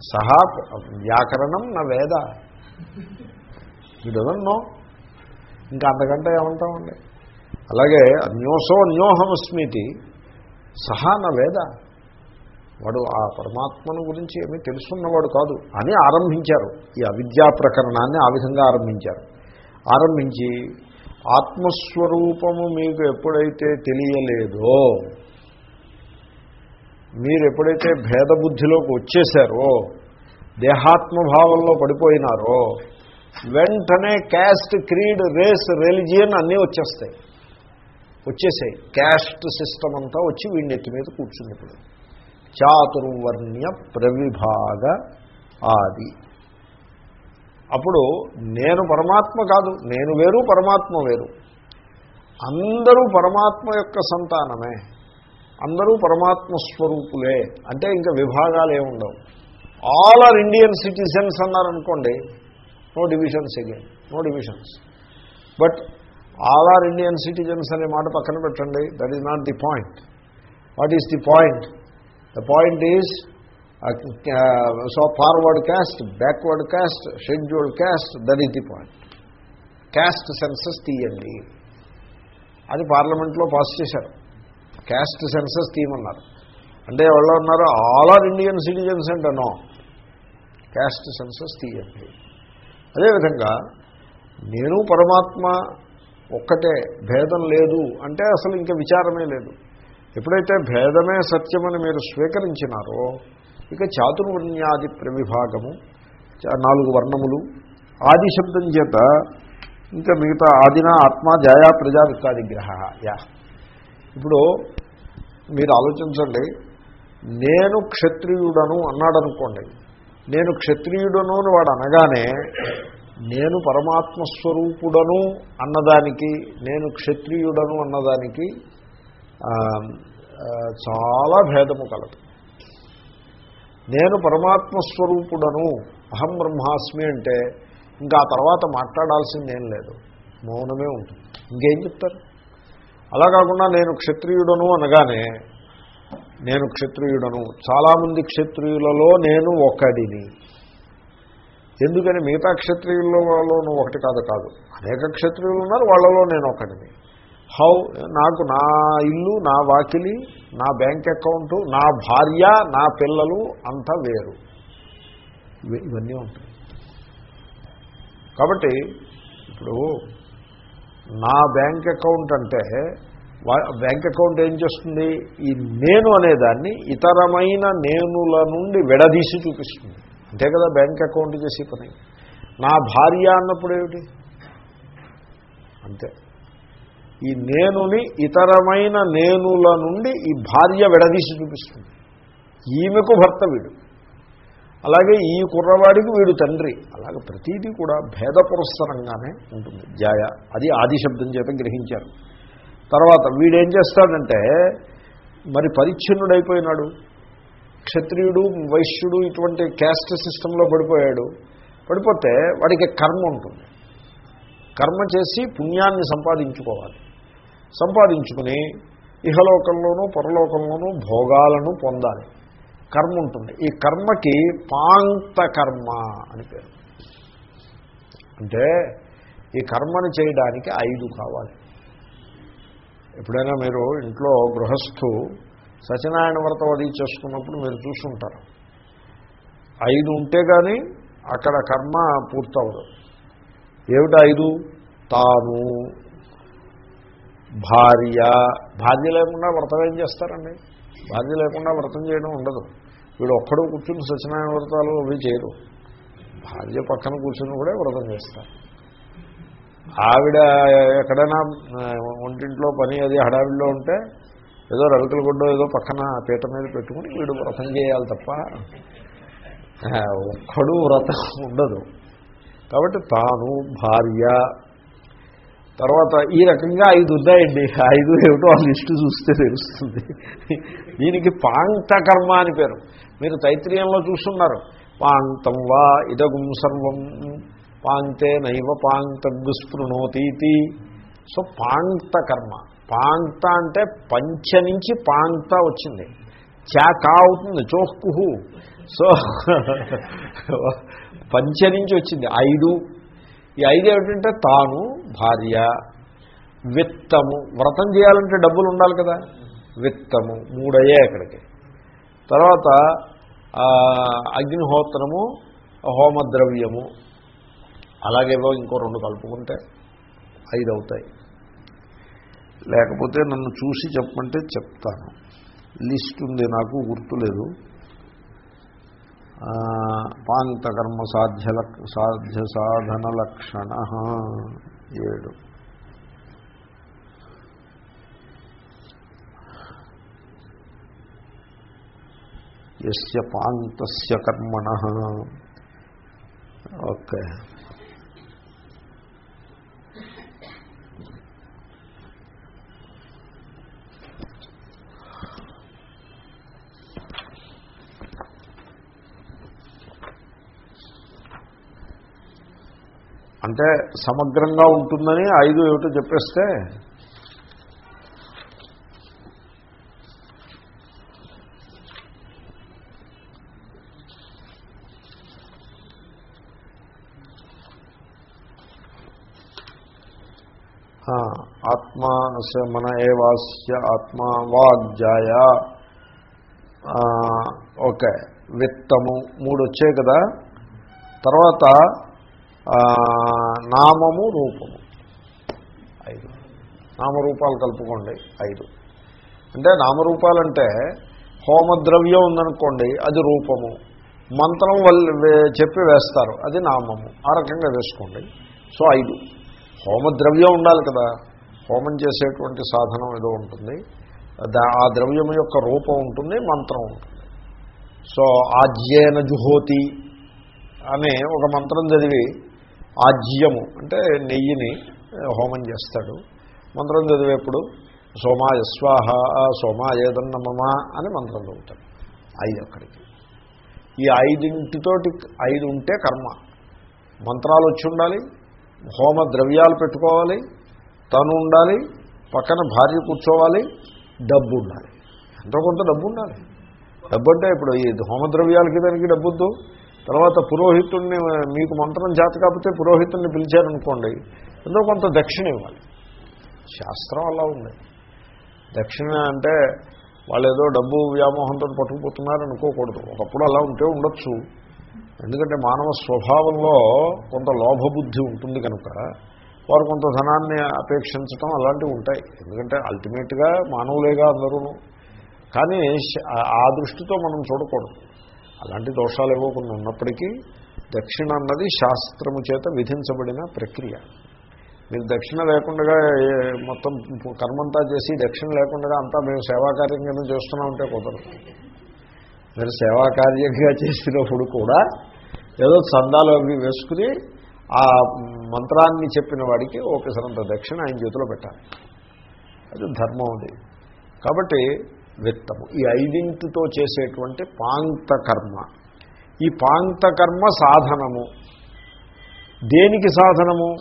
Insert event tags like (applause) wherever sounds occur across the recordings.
సహా వ్యాకరణం నా వేద. ఈ ఇంకా అంతకంటే ఏమంటామండి? అలాగే అన్యోసో అన్యోహమస్మితి సహా నా వేద. వాడు ఆ పరమాత్మను గురించి ఏమీ తెలుసున్నవాడు కాదు అని ఆరంభించారు. ఈ అవిద్యా ప్రకరణాన్ని ఆ విధంగా ఆరంభించారు. ఆరంభించి ఆత్మస్వరూపము మీకు ఎప్పుడైతే తెలియలేదో మీరు ఎప్పుడైతే భేద బుద్ధిలోకి వచ్చేసారో దేహాత్మభావంలో పడిపోయినారో వెంటనే క్యాస్ట్ క్రీడ్ రేస్ రెలిజియన్ అన్నీ వచ్చేస్తాయి. వచ్చేసాయి. క్యాస్ట్ సిస్టమ్ అంతా వచ్చి వీడి మీద కూర్చుంది ఇప్పుడు. చాతుర్వర్ణ్య ప్రవిభాగ ఆది. అప్పుడు నేను పరమాత్మ కాదు నేను వేరు పరమాత్మ వేరు. అందరూ పరమాత్మ యొక్క సంతానమే. అందరూ పరమాత్మ స్వరూపులే అంటే ఇంకా విభాగాలు ఏముండవు. ఆల్ ఆర్ ఇండియన్ సిటిజన్స్ అన్నారనుకోండి no divisions again no divisions but all are Indian citizens అనే మాట పక్కన పెట్టండి that is not the point what is the point the point is so forward caste backward caste scheduled caste that is the point caste census తీయండి అది పార్లమెంట్లో pass చేశారు. Caste census తీయమన్నారు అంటే ఎవరో ఉన్నారు? ఆల్ ఆర్ ఇండియన్ సిటిజన్స్ అంటే no caste census తీయండి అదేవిధంగా నేను పరమాత్మ ఒక్కటే భేదం లేదు అంటే అసలు ఇంకా విచారమే లేదు. ఎప్పుడైతే భేదమే సత్యమని మీరు స్వీకరించినారో ఇక చాతుర్వర్ణ్యాది ప్రవిభాగము చ- నాలుగు వర్ణములు ఆది శబ్దం చేత ఇంకా మిగతా ఆదిన ఆత్మ జాయా ప్రజావిత్తాదిగ్రహ యా. ఇప్పుడు మీరు ఆలోచించండి నేను క్షత్రియుడను అన్నాడు అనుకోండి నేను క్షత్రియుడను అని వాడు అనగానే నేను పరమాత్మ స్వరూపుడను అన్నదానికి నేను క్షత్రియుడను అన్నదానికి చాలా భేదము కలదు. నేను పరమాత్మ స్వరూపుడను అహం బ్రహ్మాస్మి అంటే ఇంకా తర్వాత మాట్లాడాల్సిందేం లేదు మౌనమే ఉంటుంది. ఇంకేం చెప్తారు? అలా కాకుండా నేను క్షత్రియుడను అనగానే నేను క్షత్రియుడను. చాలామంది క్షత్రియులలో నేను ఒకడిని. ఎందుకని మిగతా క్షత్రియులలో ఒకటి కాదు కాదు. అనేక క్షత్రియులు ఉన్నారు వాళ్ళలో నేను ఒకడిని. హౌ నాకు నా ఇల్లు నా వాకిలి నా బ్యాంక్ అకౌంటు నా భార్య నా పిల్లలు అంతా వేరు. ఇవన్నీ ఉంటాయి. కాబట్టి ఇప్పుడు నా బ్యాంక్ అకౌంట్ అంటే వా- బ్యాంక్ అకౌంట్ ఏం చేస్తుంది? ఈ నేను అనేదాన్ని ఇతరమైన నేనుల నుండి విడదీసి చూపిస్తుంది. అంతే కదా బ్యాంక్ అకౌంట్ చేసే పని. నా భార్య అన్నప్పుడు ఏమిటి? అంతే. ఈ నేనుని ఇతరమైన నేనుల నుండి ఈ భార్య విడదీసి చూపిస్తుంది. ఈమెకు భర్త వీడు. అలాగే ఈ కుర్రవాడికి వీడు తండ్రి. అలాగే ప్రతీది కూడా భేద పురస్సరంగానే ఉంటుంది. జాయ అది ఆది శబ్దం చేత గ్రహించారు. తర్వాత వీడేం చేస్తాడంటే మరి పరిచ్ఛిన్నుడైపోయినాడు. క్షత్రియుడు వైశ్యుడు ఇటువంటి క్యాస్ట్ సిస్టంలో పడిపోయాడు. పడిపోతే వాడికి కర్మ ఉంటుంది. కర్మ చేసి పుణ్యాన్ని సంపాదించుకోవాలి. సంపాదించుకుని ఇహలోకంలోనూ పరలోకంలోనూ భోగాలను పొందాలి. కర్మ ఉంటుంది. ఈ కర్మకి పాంత కర్మ అని పేరు. అంటే ఈ కర్మను చేయడానికి ఐదు కావాలి. ఎప్పుడైనా మీరు ఇంట్లో గృహస్థు సత్యనారాయణ వ్రతం అది చేసుకున్నప్పుడు మీరు చూసుంటారు. ఐదు ఉంటే కానీ అక్కడ కర్మ పూర్తవదు. ఏమిటి ఐదు? తాను భార్య. భార్య లేకుండా వ్రతం ఏం చేస్తారండి? భార్య లేకుండా వ్రతం చేయడం ఉండదు. వీడు ఒక్కడు కూర్చుని సత్యనారాయణ వ్రతాలు అవి చేయరు. భార్య పక్కన కూర్చుని కూడా వ్రతం చేస్తారు. ఆవిడ ఎక్కడైనా ఒంటింట్లో పని అది హడావిడిలో ఉంటే ఏదో రవికల గుడ్డో ఏదో పక్కన పీట మీద పెట్టుకుని వీడు వ్రతం చేయాలి తప్ప ఒక్కడు వ్రతం ఉండదు. కాబట్టి తాను భార్య తర్వాత ఈ రకంగా ఐదు ఉన్నాయండి. ఐదు ఏమిటో ఆ లిస్టు చూస్తే తెలుస్తుంది. దీనికి పాంక్త కర్మ అని పేరు. మీరు తైత్రీయంలో చూస్తున్నారు. పాంక్తం వా ఇదగుం సర్వం పాంక్తే నైవ పాంక్త సో పాంక్త కర్మ పాంక్త అంటే పంచ నుంచి పాంక్త వచ్చింది. చా కా అవుతుంది. చోహ్కుహు సో పంచ నుంచి వచ్చింది. ఐదు ఈ ఐదు ఏమిటంటే తాను భార్య విత్తము. వ్రతం చేయాలంటే డబ్బులు ఉండాలి కదా. విత్తము. మూడయ్యే అక్కడికి. తర్వాత అగ్నిహోత్రము హోమద్రవ్యము. అలాగేవో ఇంకో రెండు కలుపుకుంటే ఐదు అవుతాయి లేకపోతే నన్ను చూసి చెప్పమంటే చెప్తాను. లిస్ట్ ఉంది నాకు గుర్తులేదు. పాంతకర్మ సాధ్య సాధ్య సాధన లక్షణ. ఏడు. ఎస్య పాంతస్య కర్మణ. ఓకే. అంటే సమగ్రంగా ఉంటుందని ఐదు ఏమిటో చెప్పేస్తే ఆత్మా మన ఏవాస్య ఆత్మా వాగ్జాయ ఓకే విత్తము మూడు వచ్చాయి కదా. తర్వాత నామము రూపము. ఐదు. నామరూపాలు కలుపుకోండి. ఐదు. అంటే నామరూపాలంటే హోమద్రవ్యం ఉందనుకోండి అది రూపము. మంత్రం చెప్పి వేస్తారు అది నామము. ఆ రకంగా వేసుకోండి. సో ఐదు. హోమద్రవ్యం ఉండాలి కదా. హోమం చేసేటువంటి సాధనం ఏదో ఉంటుంది. దా- ఆ ద్రవ్యం యొక్క రూపం ఉంటుంది మంత్రం ఉంటుంది. సో ఆజ్యేన జుహోతి అనే ఒక మంత్రం చదివి ఆజ్యము అంటే నెయ్యిని హోమం చేస్తాడు. మంత్రం చదివేప్పుడు సోమాయ స్వాహ సోమాయేదన్నమమ అని మంత్రం చదువుతాడు. ఐదు అక్కడికి. ఈ ఐదింటితోటి ఐదు ఉంటే కర్మ. మంత్రాలు వచ్చి ఉండాలి హోమ ద్రవ్యాలు పెట్టుకోవాలి తను ఉండాలి పక్కన భార్య కూర్చోవాలి డబ్బు ఉండాలి. ఎంతో కొంత డబ్బు ఉండాలి. డబ్బు అంటే ఇప్పుడు ఈ హోమద్రవ్యాలకి దానికి డబ్బు వద్దు తర్వాత పురోహితుడిని మీకు మంత్రం చేత కాకపోతే పురోహితుడిని పిలిచారనుకోండి ఎంతో కొంత దక్షిణ ఇవ్వాలి. శాస్త్రం అలా ఉంది. దక్షిణ అంటే వాళ్ళు ఏదో డబ్బు వ్యామోహంతో పట్టుకుపోతున్నారు అనుకోకూడదు ఒకప్పుడు అలా ఉంటే ఉండొచ్చు. ఎందుకంటే మానవ స్వభావంలో కొంత లోభబుద్ధి ఉంటుంది కనుక వారు కొంత ధనాన్ని అపేక్షించడం అలాంటివి ఉంటాయి. ఎందుకంటే అల్టిమేట్గా మానవులేగా అందరూ కానీ శ- ఆ దృష్టితో మనం చూడకూడదు. అలాంటి దోషాలు ఏవో కొన్ని ఉన్నప్పటికీ దక్షిణ అన్నది శాస్త్రము చేత విధించబడిన ప్రక్రియ. మీరు దక్షిణ లేకుండా మొత్తం కర్మంతా చేసి దక్షిణ లేకుండా అంతా మేము సేవాకార్యం కింద చేస్తున్నామంటే కుదరదు. మీరు సేవాకార్యంగా చేసినప్పుడు కూడా ఏదో చందాలు అవి వేసుకుని ఆ మంత్రాన్ని చెప్పిన వాడికి ఓపెసరంత దక్షిణ ఆయన చేతిలో పెట్టాలి. అది ధర్మం అది. కాబట్టి విత్తము ఈ ఐదింటితో చేసేటువంటి పాంతకర్మ. ఈ పాంతకర్మ సాధనము. దేనికి సాధనము?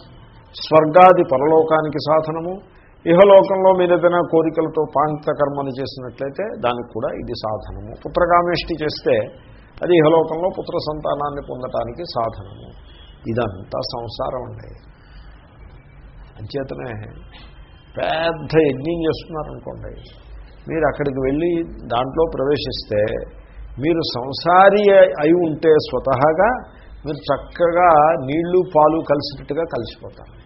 స్వర్గాది పరలోకానికి సాధనము. ఇహలోకంలో మీరు ఏదైనా కోరికలతో పాంతకర్మను చేసినట్లయితే దానికి కూడా ఇది సాధనము. పుత్రకామేష్టి చేస్తే అది ఇహలోకంలో పుత్ర సంతానాన్ని పొందటానికి సాధనము. ఇదంతా సంసారం అండి. అంచేతనే పెద్ద యజ్ఞం చేస్తున్నారనుకోండి. మీరు అక్కడికి వెళ్ళి దాంట్లో ప్రవేశిస్తే మీరు సంసారి అయి ఉంటే స్వతహాగా మీరు చక్కగా నీళ్ళు పాలు కలిసినట్టుగా కలిసిపోతారు.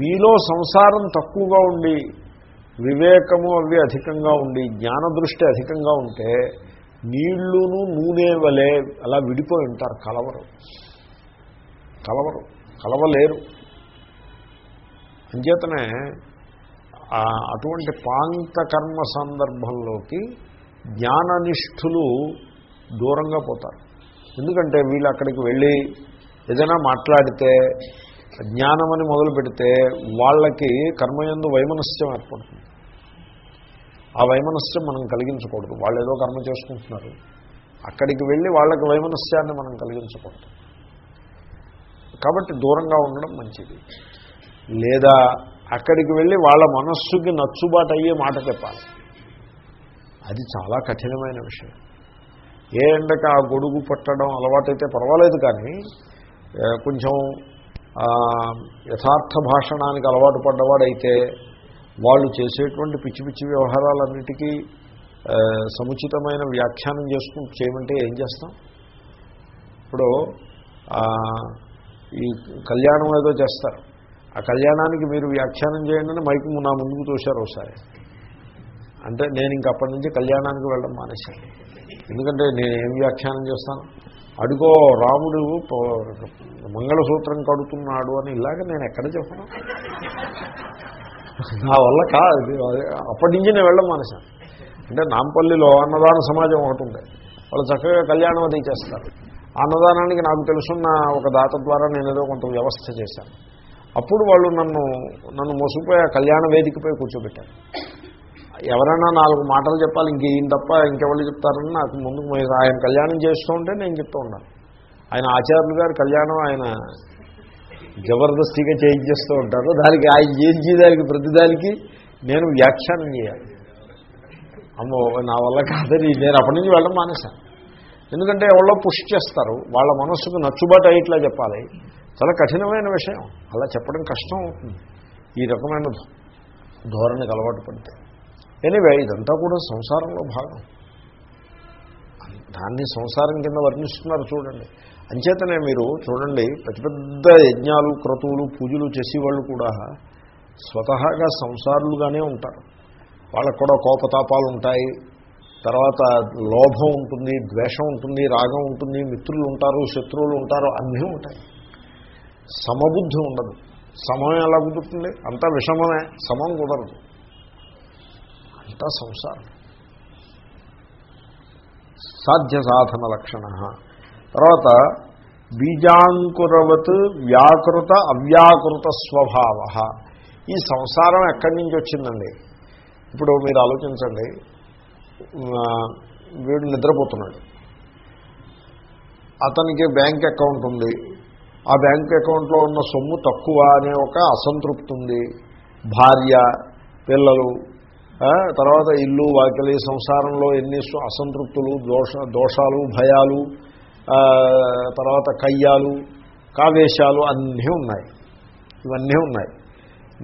మీలో సంసారం తక్కువగా ఉండి వివేకము అవి అధికంగా ఉండి జ్ఞాన దృష్టి అధికంగా ఉంటే నీళ్ళును నూనె వలె అలా విడిపోయి ఉంటారు కలవరు. కలవరు. కలవలేరు. అంచేతనే అటువంటి పాంతకర్మ సందర్భంలోకి జ్ఞాననిష్ఠులు దూరంగా పోతారు. ఎందుకంటే వీళ్ళు అక్కడికి వెళ్ళి ఏదైనా మాట్లాడితే జ్ఞానమని మొదలు పెడితే వాళ్ళకి కర్మయందు వైమనస్యం ఏర్పడుతుంది. ఆ వైమనస్యం మనం కలిగించకూడదు. వాళ్ళు ఏదో కర్మ చేసుకుంటున్నారు. అక్కడికి వెళ్ళి వాళ్ళకి వైమనస్యాన్ని మనం కలిగించకూడదు. కాబట్టి దూరంగా ఉండడం మంచిది. లేదా అక్కడికి వెళ్ళి వాళ్ళ మనస్సుకి నచ్చుబాటు అయ్యే మాట చెప్పాలి. అది చాలా కఠినమైన విషయం. ఏ ఎండక ఆ గొడుగు పట్టడం అలవాటైతే పర్వాలేదు కానీ కొంచెం యథార్థ భాషణానికి అలవాటు పడ్డవాడైతే వాళ్ళు చేసేటువంటి పిచ్చి పిచ్చి వ్యవహారాలన్నిటికీ సముచితమైన వ్యాఖ్యానం చేసుకుంటూ చేయమంటే ఏం చేస్తాం? ఇప్పుడు ఈ కళ్యాణం ఏదో చేస్తారు. ఆ కళ్యాణానికి మీరు వ్యాఖ్యానం చేయండి అని మైకు నా ముందుకు చూశారు ఒకసారి. అంటే నేను ఇంక అప్పటి నుంచి కళ్యాణానికి వెళ్ళడం మానేశాను. ఎందుకంటే నేను ఏం వ్యాఖ్యానం చేస్తాను? అడుగో రాముడు మంగళసూత్రం కడుతున్నాడు అని ఇలాగ నేను ఎక్కడ చెప్పను? నా వల్ల కాదు. అప్పటి నుంచి నేను వెళ్ళడం మానేశాను. అంటే నాంపల్లిలో అన్నదాన సమాజం ఒకటి ఉంది. వాళ్ళు చక్కగా కళ్యాణం అది చేస్తారు. అన్నదానానికి నాకు తెలుసున్న ఒక దాత ద్వారా నేను ఏదో కొంత వ్యవస్థ చేశాను. అప్పుడు వాళ్ళు నన్ను నన్ను మోసుకుపోయి ఆ కళ్యాణ వేదికపై కూర్చోబెట్టారు. ఎవరైనా నాలుగు మాటలు చెప్పాలి ఇంక ఈయన తప్ప ఇంకెవరు చెప్తారని నాకు ముందుకు ఆయన కళ్యాణం చేస్తూ ఉంటే నేను చెప్తూ ఉన్నాను. ఆయన ఆచార్యులు గారు కళ్యాణం ఆయన జబర్దస్తిగా చేయించేస్తూ ఉంటారు. దానికి ఆయన చేయించేదానికి ప్రతిదానికి నేను వ్యాఖ్యానం చేయాలి. అమ్మో నా వల్ల కాదని నేను అప్పటి నుంచి వెళ్ళడం మానేశాను. ఎందుకంటే ఎవరో పుష్ చేస్తారు. వాళ్ళ మనస్సుకు నచ్చుబాటు అయ్యేట్లా చెప్పాలి. చాలా కఠినమైన విషయం. అలా చెప్పడం కష్టం అవుతుంది. ఈ రకమైన ధోరణికి అలవాటు పడితే. ఎనివే ఇదంతా కూడా సంసారంలో భాగం. దాన్ని సంసారం కింద వర్ణిస్తున్నారు చూడండి. అంచేతనే మీరు చూడండి పెద్ద పెద్ద యజ్ఞాలు క్రతువులు పూజలు చేసేవాళ్ళు కూడా స్వతహాగా సంసారులుగానే ఉంటారు. వాళ్ళకు కూడా కోపతాపాలు ఉంటాయి. తర్వాత లోభం ఉంటుంది ద్వేషం ఉంటుంది రాగం ఉంటుంది మిత్రులు ఉంటారు శత్రువులు ఉంటారు అన్నీ ఉంటాయి. సమబుద్ధి ఉండదు. సమం ఎలా కుదురుతుంది? అంతా విషమమే. సమం కుదరదు. అంతా సంసారం. సాధ్య సాధన లక్షణ. తర్వాత బీజాంకురవత్ వ్యాకృత అవ్యాకృత స్వభావ. ఈ సంసారం ఎక్కడి నుంచి వచ్చిందండి? ఇప్పుడు మీరు ఆలోచించండి. వీడు నిద్రపోతున్నాడు. అతనికి బ్యాంక్ అకౌంట్ ఉంది. ఆ బ్యాంక్ అకౌంట్లో ఉన్న సొమ్ము తక్కువ అనే ఒక అసంతృప్తి ఉంది. భార్య పిల్లలు తర్వాత ఇల్లు వాకిలి సంసారంలో ఎన్ని అసంతృప్తులు దోష దోషాలు భయాలు తర్వాత కయ్యాలు కావేశాలు అన్నీ ఉన్నాయి. ఇవన్నీ ఉన్నాయి.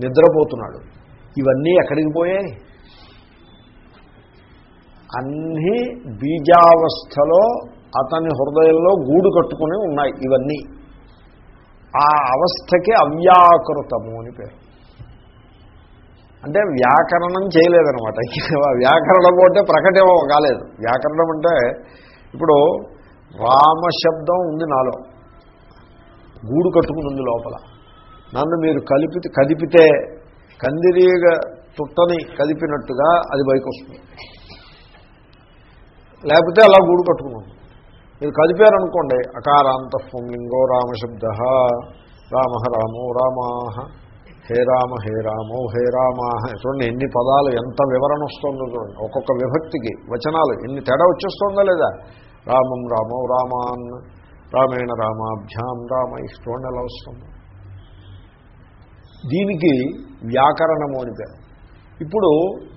నిద్రపోతున్నాడు. ఇవన్నీ ఎక్కడికి పోయాయి? అన్నీ బీజావస్థలో అతని హృదయంలో గూడు కట్టుకుని ఉన్నాయి ఇవన్నీ. ఆ అవస్థకి అవ్యాకృతము అని పేరు. అంటే వ్యాకరణం చేయలేదనమాట (laughs) వ్యాకరణం అంటే ప్రకటన కాలేదు. వ్యాకరణం అంటే ఇప్పుడు రామశబ్దం ఉంది నాలో. గూడు కట్టుకుని ఉంది లోపల. నన్ను మీరు కలిపి కదిపితే కందిరీగ తుట్టని కదిపినట్టుగా అది పైకి వస్తుంది లేకపోతే అలా గూడు కట్టుకున్నాను మీరు కదిపారనుకోండి అకారాంత పుంలింగో రామశబ్ద రామ రామో రామాహ హే రామ హే రామో హే రామాహ చూడండి ఎన్ని పదాలు ఎంత వివరణ వస్తుందో చూడండి. ఒక్కొక్క విభక్తికి వచనాలు ఎన్ని తేడా వచ్చేస్తుందా లేదా? రామం రామో రామాన్ రామేణ రామాభ్యాం రామ ఇష్టం ఎలా వస్తుంది? దీనికి వ్యాకరణము అని పేరు. ఇప్పుడు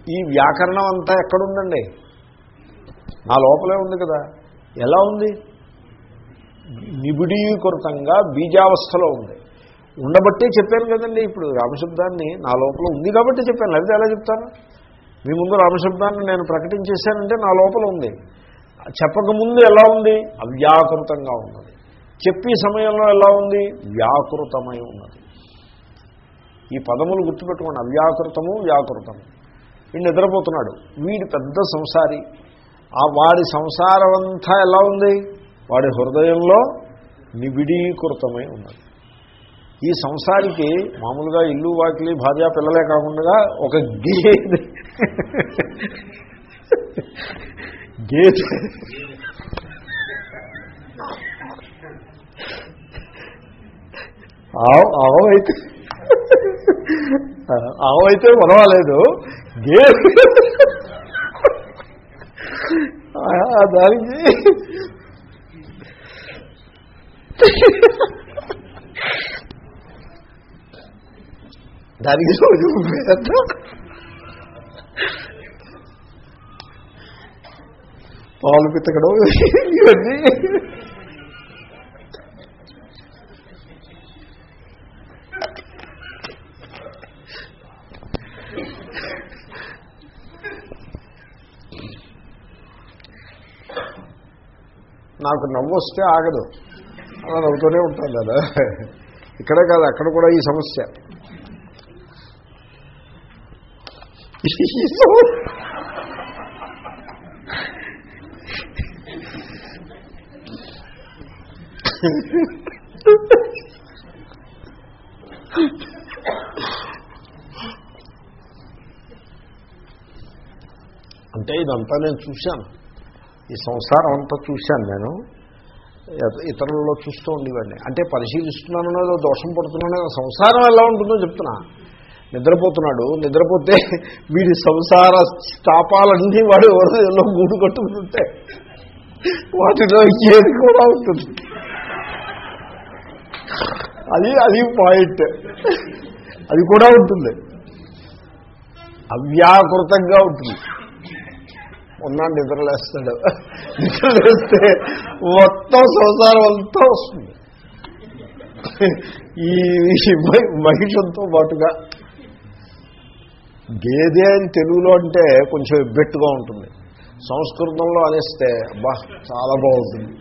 ఈ వ్యాకరణం అంతా ఎక్కడుందండి? నా లోపలే ఉంది కదా. ఎలా ఉంది? నిబిడీకృతంగా బీజావస్థలో ఉంది. ఉండబట్టే చెప్పాను కదండి ఇప్పుడు రామశబ్దాన్ని నా లోపల ఉంది కాబట్టి చెప్పాను. లేకపోతే ఎలా చెప్తాను మీ ముందు రామశబ్దాన్ని నేను ప్రకటించేశానంటే నా లోపల ఉంది. చెప్పకముందు ఎలా ఉంది? అవ్యాకృతంగా ఉన్నది. చెప్పే సమయంలో ఎలా ఉంది? వ్యాకృతమై ఉన్నది. ఈ పదములు గుర్తుపెట్టుకోండి. అవ్యాకృతము వ్యాకృతము. వీడు నిద్రపోతున్నాడు. వీడి పెద్ద సంసారి. ఆ వాడి సంసారం అంతా ఎలా ఉంది? వాడి హృదయంలో నిబిడీకృతమై ఉన్నది. ఈ సంసారికి మామూలుగా ఇల్లు వాకిలి భార్య పిల్లలే కాకుండా ఒక గేదె. గేదె. ఆవు ఆవైతే. ఆవైతే పర్వాలేదు గేదె. దానికి దానికి రోజు పాలు పితకడం ఇవన్నీ. నాకు నవ్వు వస్తే ఆగదు. అలా నవ్వుతూనే ఉంటాను కదా ఇక్కడే కాదు అక్కడ కూడా ఈ సమస్య. అంటే ఇదంతా నేను చూశాను. ఈ సంసారం అంతా చూశాను నేను. ఇతరుల్లో ఇతరులలో చూస్తూ ఉండేవాడిని. అంటే పరిశీలిస్తున్నానో దోషం పడుతున్నానో సంసారం ఎలా ఉంటుందో చెప్తున్నా. నిద్రపోతున్నాడు. నిద్రపోతే (laughs) వీడి సంసార స్థాపాలన్నీ వాడు ఎవరిలో గూడు కట్టుకుంటుంటే వాటిలో ఏది కూడా ఉంటుంది. అది అది పాయింట్ అది కూడా ఉంటుంది. అవ్యాకృతంగా ఉంటుంది. ఉన్నాడు నిద్రలేస్తాడు నిద్రలేస్తే మొత్తం సంసారం అంతా వస్తుంది. ఈ మహిషంతో పాటుగా గేదె అని తెలుగులో అంటే కొంచెం ఎబ్బెట్టుగా ఉంటుంది. సంస్కృతంలో అనేస్తే అబ్బా చాలా బాగుంటుంది.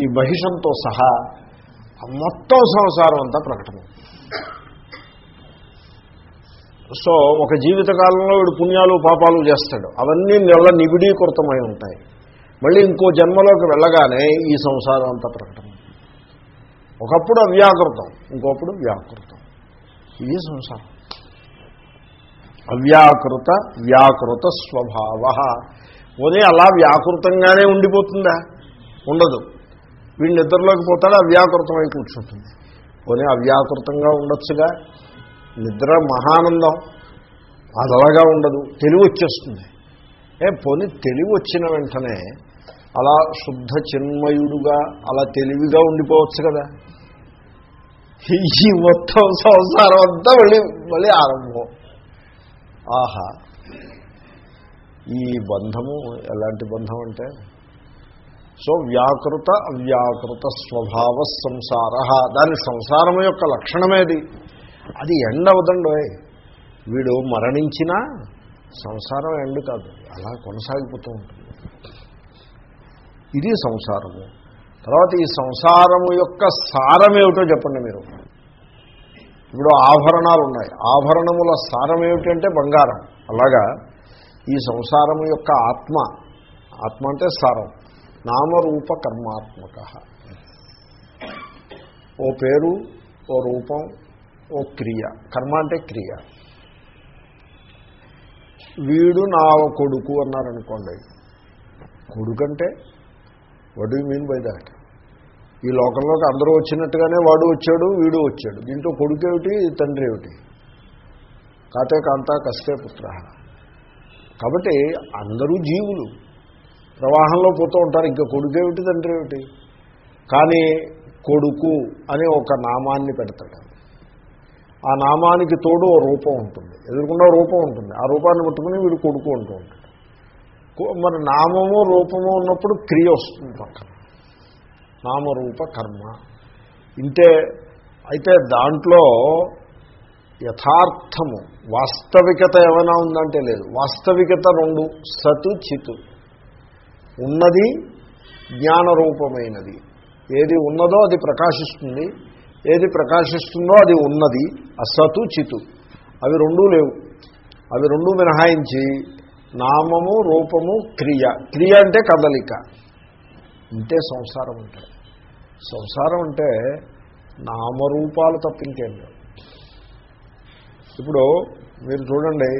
ఈ మహిషంతో సహా మొత్తం సంసారం అంతా ప్రకటన. సో ఒక జీవితకాలంలో వీడు పుణ్యాలు పాపాలు చేస్తాడు. అవన్నీ నెల నిబిడీకృతమై ఉంటాయి. మళ్ళీ ఇంకో జన్మలోకి వెళ్ళగానే ఈ సంసారం అంతా ప్రకటన ఒకప్పుడు అవ్యాకృతం ఇంకొప్పుడు వ్యాకృతం. ఇది సంసారం. అవ్యాకృత వ్యాకృత స్వభావ. పోనీ అలా వ్యాకృతంగానే ఉండిపోతుందా? ఉండదు. వీడి నిద్రలోకి పోతాడు అవ్యాకృతమై కూర్చుంటుంది. పోనీ అవ్యాకృతంగా ఉండొచ్చుగా? నిద్ర మహానందం. అదలగా ఉండదు. తెలివి వచ్చేస్తుంది. ఏ పోనీ తెలివి వచ్చిన వెంటనే అలా శుద్ధ చిన్మయుడుగా అలా తెలివిగా ఉండిపోవచ్చు కదా. ఈ మొత్తం సంసారం అంతా మళ్ళీ మళ్ళీ ఆరంభం. ఆహా. ఈ బంధము ఎలాంటి బంధం అంటే సో వ్యాకృత అవ్యాకృత స్వభావ సంసార దాని సంసారం యొక్క లక్షణమేది? అది ఎండ్ అవదండో వీడు మరణించినా సంసారం ఎండ్ కాదు అలా కొనసాగిపోతూ ఉంటుంది. ఇది సంసారము. తర్వాత ఈ సంసారము యొక్క సారం ఏమిటో చెప్పండి మీరు. ఇప్పుడు ఆభరణాలు ఉన్నాయి. ఆభరణముల సారం ఏమిటంటే బంగారం. అలాగా ఈ సంసారము యొక్క ఆత్మ ఆత్మ అంటే సారం. నామరూప కర్మాత్మక. ఓ పేరు ఓ రూపం ఓ క్రియ. కర్మ అంటే క్రియ. వీడు నా కొడుకు అన్నారనుకోండి. కొడుకు అంటే what you mean by that ఈ లోకంలోకి అందరూ వచ్చినట్టుగానే వాడు వచ్చాడు వీడు వచ్చాడు. దీంట్లో కొడుకు ఏమిటి తండ్రి ఏమిటి? కాతే కాంత కస్తే పుత్ర. కాబట్టి అందరూ జీవులు. ప్రవాహంలో పోతూ ఉంటారు ఇంకా కొడుకేమిటి తండ్రి ఏమిటి? కానీ కొడుకు అనే ఒక నామాన్ని పెడతాడు. ఆ నామానికి తోడు ఓ రూపం ఉంటుంది. ఎదురుకుండా రూపం ఉంటుంది. ఆ రూపాన్ని పట్టుకుని వీడు కొడుకు ఉంటూ ఉంటాడు. మరి నామము రూపము ఉన్నప్పుడు క్రియ వస్తుంది పక్కన. నామరూప కర్మ. ఇంటే అయితే దాంట్లో యథార్థము వాస్తవికత ఏమైనా ఉందంటే లేదు. వాస్తవికత రెండు సతు చితు. ఉన్నది జ్ఞానరూపమైనది. ఏది ఉన్నదో అది ప్రకాశిస్తుంది. ఏది ప్రకాశిస్తుందో అది ఉన్నది అసతు చితు. అవి రెండూ లేవు. అవి రెండు మినహాయించి నామము రూపము క్రియ. క్రియ అంటే కదలిక. ఇంతే సంసారం అంటే. సంసారం అంటే నామరూపాలు తప్ప లేవు. ఇప్పుడు మీరు చూడండి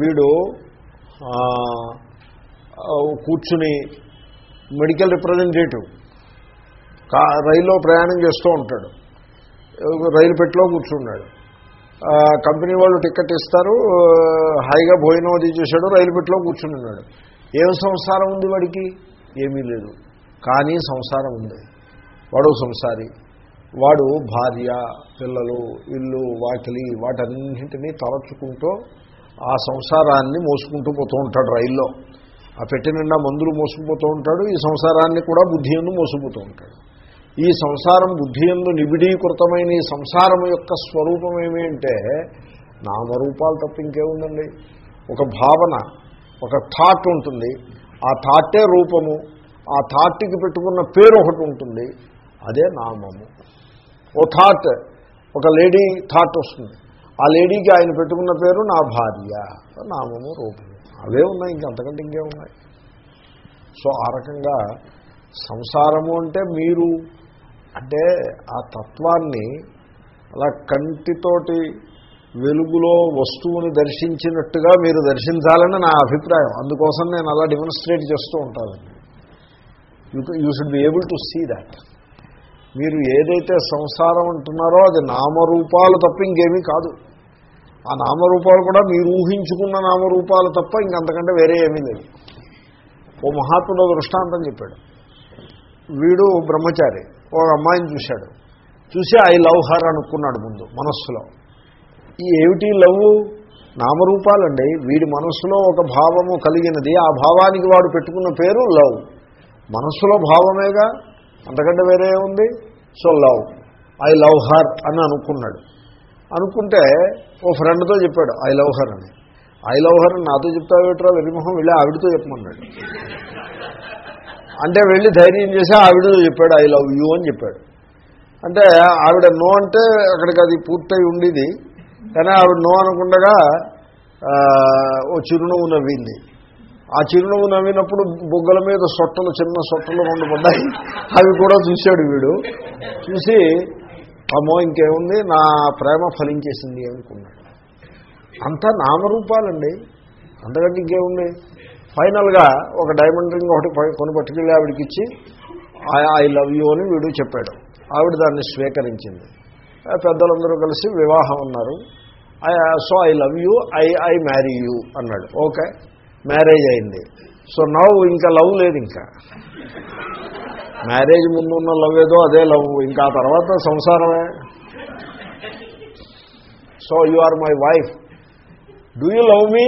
వీడు కూర్చుని మెడికల్ రిప్రజెంటేటివ్. రైల్లో ప్రయాణం చేస్తూ ఉంటాడు. రైలు పెట్టిలో కూర్చున్నాడు. కంపెనీ వాళ్ళు టికెట్ ఇస్తారు హాయిగా భోజనం అది చేశాడు రైలు పెట్టిలో కూర్చుని ఉన్నాడు. ఏం సంసారం ఉంది వాడికి? ఏమీ లేదు. కానీ సంసారం ఉంది. వాడు సంసారి. వాడు భార్య పిల్లలు ఇల్లు వాకిలి వాటన్నింటినీ తలచుకుంటూ ఆ సంసారాన్ని మోసుకుంటూ పోతూ ఉంటాడు రైల్లో. ఆ పెట్టి నిండా మందులు మోసుకుపోతూ ఉంటాడు ఈ సంసారాన్ని కూడా బుద్ధి ఎందు మోసుకుపోతూ ఉంటాడు. ఈ సంసారం బుద్ధి ఎందు నిబిడీకృతమైన ఈ సంసారం యొక్క స్వరూపం ఏమి అంటే నామరూపాలు తప్ప ఇంకేముందండి? ఒక భావన ఒక థాట్ ఉంటుంది. ఆ థాటే రూపము. ఆ థాట్కి పెట్టుకున్న పేరు ఒకటి ఉంటుంది. అదే నామము. ఓ థాట్ ఒక లేడీ థాట్ వస్తుంది. ఆ లేడీకి ఆయన పెట్టుకున్న పేరు నా భార్య. నామము రూపము. అవే ఉన్నాయి ఇంకంతకంటే ఇంకే ఉన్నాయి సో ఆ రకంగా సంసారము అంటే మీరు అంటే ఆ తత్వాన్ని అలా కంటితోటి వెలుగులో వస్తువుని దర్శించినట్టుగా మీరు దర్శించాలని నా అభిప్రాయం. అందుకోసం నేను అలా డెమోన్స్ట్రేట్ చేస్తూ ఉంటానండి. You you should be able to see that మీరు ఏదైతే సంసారం అంటున్నారో అది నామరూపాలు తప్ప ఇంకేమీ కాదు. ఆ నామరూపాలు కూడా మీరు ఊహించుకున్న నామరూపాలు తప్ప ఇంకంతకంటే వేరే ఏమీ లేదు. ఓ మహాత్ముడు దృష్టాంతం చెప్పాడు. వీడు బ్రహ్మచారి. ఒక అమ్మాయిని చూశాడు. చూసి ఐ లవ్ హర్ అనుకున్నాడు ముందు మనస్సులో. ఈ ఏమిటి లవ్ నామరూపాలండి. వీడి మనస్సులో ఒక భావము కలిగినది. ఆ భావానికి వాడు పెట్టుకున్న పేరు లవ్. మనస్సులో భావమేగా? అంతకంటే వేరే ఉంది so love. I love her అని అనుకున్నాడు. అనుకుంటే ఓ ఫ్రెండ్తో చెప్పాడు ఐ లవ్ హర్ అని. ఐ లవ్ హర్ అని నాతో చెప్తావేట్రా వెరిమోహం వెళ్ళి ఆవిడతో చెప్పమన్నాడు. అంటే వెళ్ళి ధైర్యం చేసి ఆవిడ చెప్పాడు ఐ లవ్ యూ అని చెప్పాడు. అంటే ఆవిడ నో అంటే అక్కడికి అది పూర్తయి ఉండేది. కానీ ఆవిడ నో అనుకుండగా ఓ చిరునవ్వు నవ్వింది. ఆ చిరునవ్వు నవ్వినప్పుడు బొగ్గల మీద సొట్టలు చిన్న సొట్టలు రెండు పడ్డాయి. అవి కూడా చూశాడు వీడు. చూసి అమ్మో ఇంకేముంది? నా ప్రేమ ఫలించేసింది అనుకున్నాడు. అంతా నామరూపాలండి. అంతకంటే ఇంకేముంది? ఫైనల్గా ఒక డైమండ్ రింగ్ ఒకటి పై- కొని పట్టుకెళ్ళి ఆవిడకి ఇచ్చి ఐ లవ్ యూ అని వీడు చెప్పాడు. ఆవిడ దాన్ని స్వీకరించింది. పెద్దలందరూ కలిసి వివాహం ఉన్నారు so I love you I I marry you అన్నాడు. ఓకే మ్యారేజ్ అయింది. సో నవ్వు ఇంకా లవ్ లేదు ఇంకా. మ్యారేజ్ ముందు ఉన్న లవ్ ఏదో అదే లవ్ ఇంకా ఆ తర్వాత సంసారమే. So you are my wife do you love me?